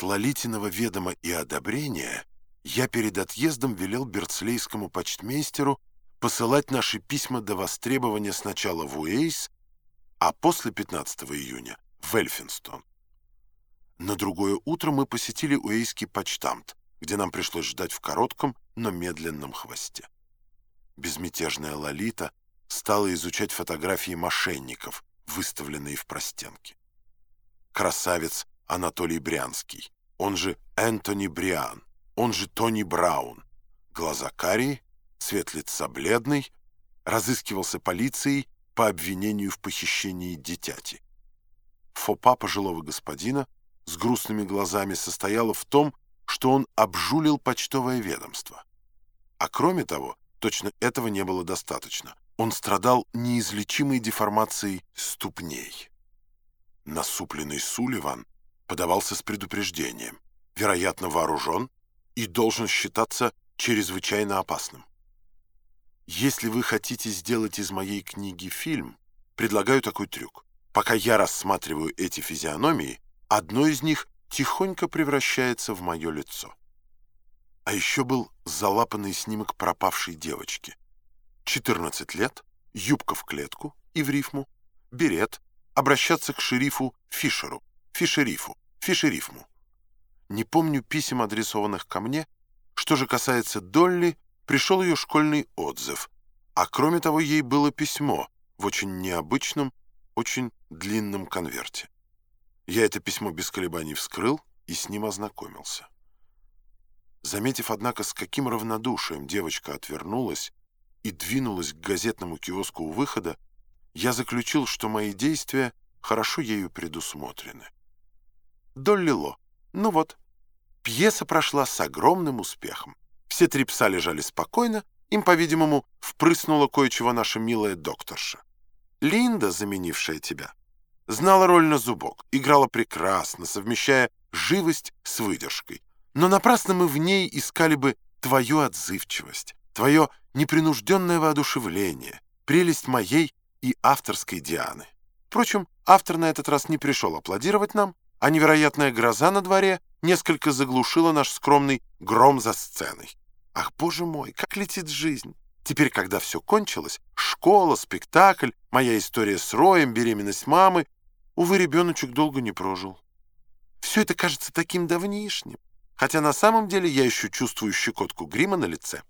С Лолитиного ведома и одобрения я перед отъездом велел берцлейскому почтмейстеру посылать наши письма до востребования сначала в Уэйс, а после 15 июня в Эльфинстон. На другое утро мы посетили Уэйский почтамт, где нам пришлось ждать в коротком, но медленном хвосте. Безмятежная Лолита стала изучать фотографии мошенников, выставленные в простенке. Красавец Анатолий Брянский, он же Энтони Бриан, он же Тони Браун. Глаза карие, цвет лица бледный, разыскивался полицией по обвинению в похищении дитяти. Фопа пожилого господина с грустными глазами состояла в том, что он обжулил почтовое ведомство. А кроме того, точно этого не было достаточно. Он страдал неизлечимой деформацией ступней. Насупленный Сулливан подавался с предупреждением, вероятно, вооружен и должен считаться чрезвычайно опасным. Если вы хотите сделать из моей книги фильм, предлагаю такой трюк. Пока я рассматриваю эти физиономии, одно из них тихонько превращается в мое лицо. А еще был залапанный снимок пропавшей девочки. 14 лет, юбка в клетку и в рифму, берет, обращаться к шерифу Фишеру, Фишерифу, Фишерифму. Не помню писем, адресованных ко мне. Что же касается Долли, пришел ее школьный отзыв. А кроме того, ей было письмо в очень необычном, очень длинном конверте. Я это письмо без колебаний вскрыл и с ним ознакомился. Заметив, однако, с каким равнодушием девочка отвернулась и двинулась к газетному киоску у выхода, я заключил, что мои действия хорошо ею предусмотрены. Долли Ло. Ну вот. Пьеса прошла с огромным успехом. Все три пса лежали спокойно, им, по-видимому, впрыснула кое-чего наша милая докторша. Линда, заменившая тебя, знала роль на зубок, играла прекрасно, совмещая живость с выдержкой. Но напрасно мы в ней искали бы твою отзывчивость, твое непринужденное воодушевление, прелесть моей и авторской Дианы. Впрочем, автор на этот раз не пришел аплодировать нам, а невероятная гроза на дворе несколько заглушила наш скромный гром за сценой. Ах, боже мой, как летит жизнь! Теперь, когда все кончилось, школа, спектакль, моя история с Роем, беременность мамы, увы, ребеночек долго не прожил. Все это кажется таким давнишним, хотя на самом деле я еще чувствую щекотку грима на лице.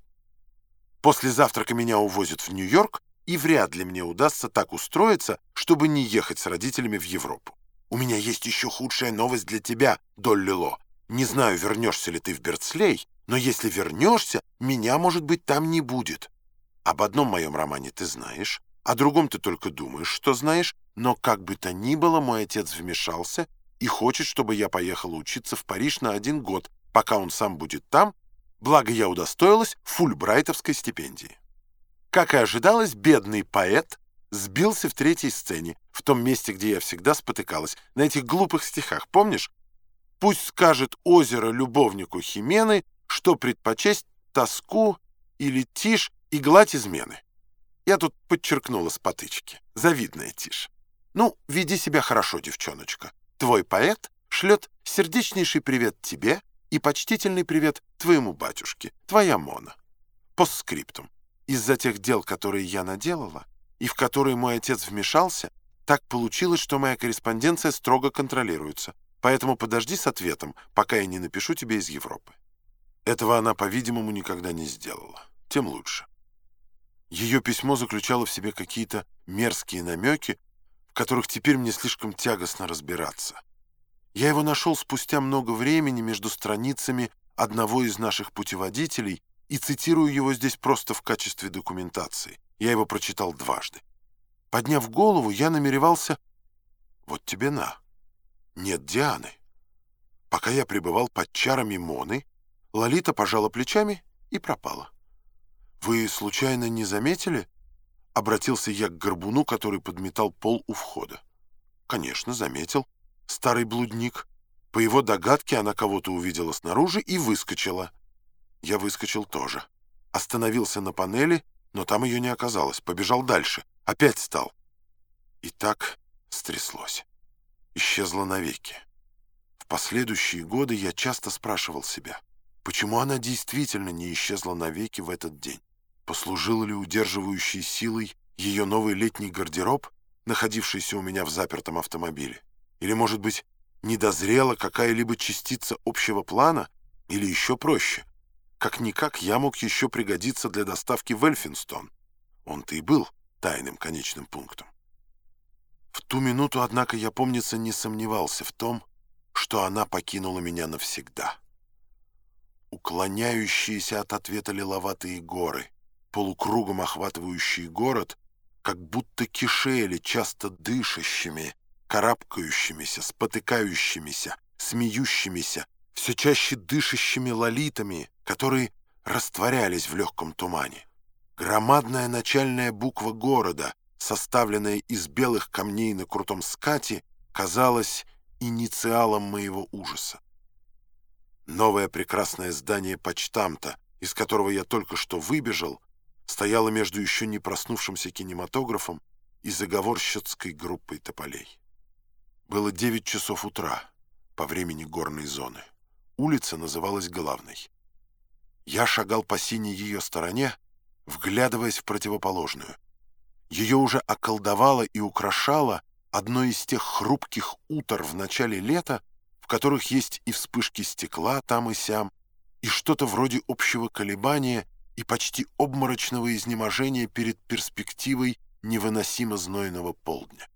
После завтрака меня увозят в Нью-Йорк, и вряд ли мне удастся так устроиться, чтобы не ехать с родителями в Европу. У меня есть еще худшая новость для тебя, Долли Ло. Не знаю, вернешься ли ты в Берцлей, но если вернешься, меня, может быть, там не будет. Об одном моем романе ты знаешь, о другом ты только думаешь, что знаешь, но как бы то ни было, мой отец вмешался и хочет, чтобы я поехала учиться в Париж на один год, пока он сам будет там, благо я удостоилась фульбрайтовской стипендии. Как и ожидалось, бедный поэт сбился в третьей сцене, в том месте, где я всегда спотыкалась, на этих глупых стихах, помнишь? Пусть скажет озеро любовнику Химены, что предпочесть тоску или тишь и гладь измены. Я тут подчеркнула с потычки. Завидная тишь. Ну, веди себя хорошо, девчоночка. Твой поэт шлет сердечнейший привет тебе и почтительный привет твоему батюшке, твоя Мона. Постскриптум. Из-за тех дел, которые я наделала, и в которые мой отец вмешался, так получилось, что моя корреспонденция строго контролируется. Поэтому подожди с ответом, пока я не напишу тебе из Европы. Этого она, по-видимому, никогда не сделала. Тем лучше. Ее письмо заключало в себе какие-то мерзкие намеки, в которых теперь мне слишком тягостно разбираться. Я его нашел спустя много времени между страницами одного из наших путеводителей и цитирую его здесь просто в качестве документации. Я его прочитал дважды. Подняв голову, я намеревался... Вот тебе на. Нет Дианы. Пока я пребывал под чарами Моны, Лолита пожала плечами и пропала. «Вы случайно не заметили?» Обратился я к горбуну, который подметал пол у входа. «Конечно, заметил. Старый блудник. По его догадке она кого-то увидела снаружи и выскочила. Я выскочил тоже. Остановился на панели, но там ее не оказалось. Побежал дальше. Опять стал. И так стряслось. Исчезла навеки. В последующие годы я часто спрашивал себя, почему она действительно не исчезла навеки в этот день? Послужил ли удерживающей силой ее новый летний гардероб, находившийся у меня в запертом автомобиле? Или, может быть, не дозрела какая-либо частица общего плана, или еще проще. Как-никак я мог еще пригодиться для доставки в Эльфинстон. Он-то и был тайным конечным пунктом. В ту минуту, однако, я, помнится, не сомневался в том, что она покинула меня навсегда. Уклоняющиеся от ответа лиловатые горы, полукругом охватывающие город, как будто кишели часто дышащими, карабкающимися, спотыкающимися, смеющимися, все чаще дышащими лолитами, которые растворялись в легком тумане. Громадная начальная буква города, составленная из белых камней на крутом скате, казалась инициалом моего ужаса. Новое прекрасное здание почтамта, из которого я только что выбежал, стояло между еще не проснувшимся кинематографом и заговорщицкой группой тополей. Было 9 часов утра по времени горной зоны. Улица называлась Главной. Я шагал по синей ее стороне, вглядываясь в противоположную. Ее уже околдовало и украшало одно из тех хрупких утр в начале лета, в которых есть и вспышки стекла там и сям, и что-то вроде общего колебания и почти обморочного изнеможения перед перспективой невыносимо знойного полдня.